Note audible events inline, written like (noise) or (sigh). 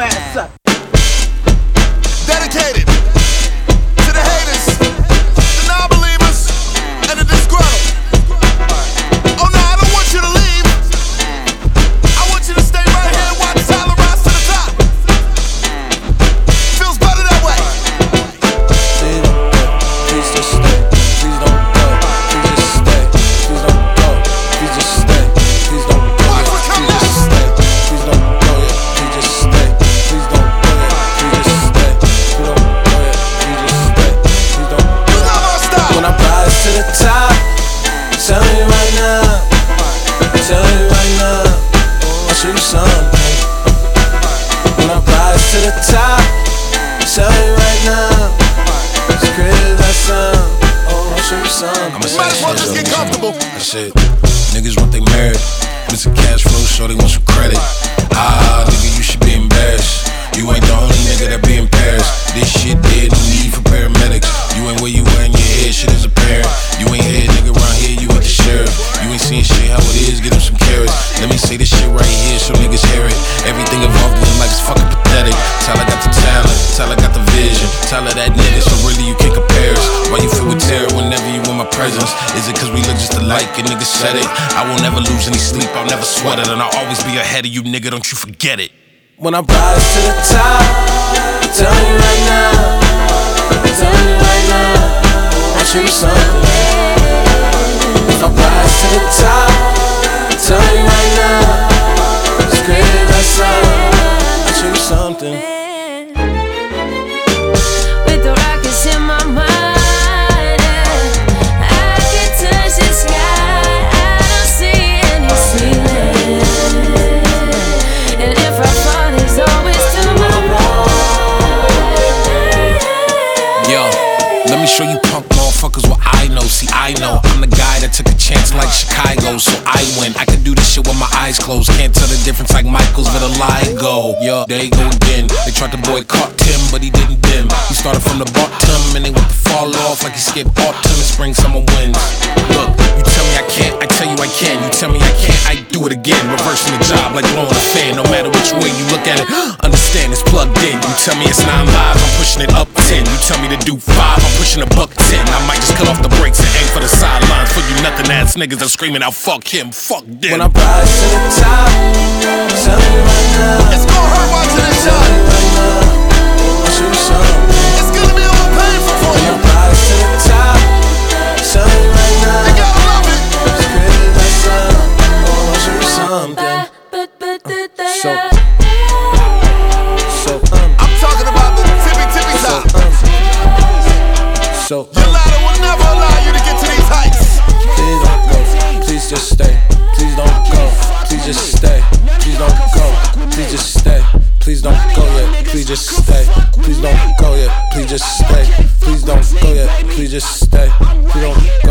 ass up. To the top, tell me right now. Tell me right now. I'll show you something. When I rise to the top, tell me right now. As crazy as that sound, oh, I'll show you something. I'ma say Might as well this just shit, get though. comfortable. That shit. Niggas want they married. Mr. Cash Flow, sure they want some credit. This shit right here so niggas hear it. Everything involved in life is fucking pathetic. Tell I got the talent, tell I got the vision. Tyler that nigga, so really you can't compare us. Why you feel with terror whenever you in my presence? Is it cause we look just alike and niggas said it? I will never lose any sleep, I'll never sweat it. And I'll always be ahead of you, nigga, don't you forget it. When I rise to the top, tell me right now. Tell me right now. I'll show you something. I know took a chance like Chicago, so I win. I can do this shit with my eyes closed. Can't tell the difference like Michael's with a lie go. There you go again. They tried to boycott Tim, but he didn't dim. He started from the bottom and they went to fall off like he skipped autumn and spring, summer winds. Look, you tell me I can't, I tell you I can. You tell me I can't, I do it again. Reversing the job like blowing a fan. No matter which way you look at it, (gasps) understand it's plugged in. You tell me it's nine live, I'm pushing it up ten. You tell me to do five, I'm pushing a buck ten. I might just cut off the brakes and aim for the sidelines for nothing ass niggas that screaming out fuck him, fuck them. When I rise to the top, tell me right now. It's gonna hurt watching this Tell shot. me right now. I'll you something. It's gonna be a little painful for When. I rise to the top, tell me right You now. gotta love it. As crazy as that sound, oh, you something. So, so, um, I'm talking about the tippy tippy so, top. um, so, Your um, ladder will never allow just stay, please don't go, please just stay, please don't go, please just stay, please don't go yet, please just stay, please don't go yet, please just stay, please don't go yet, please just stay, please don't.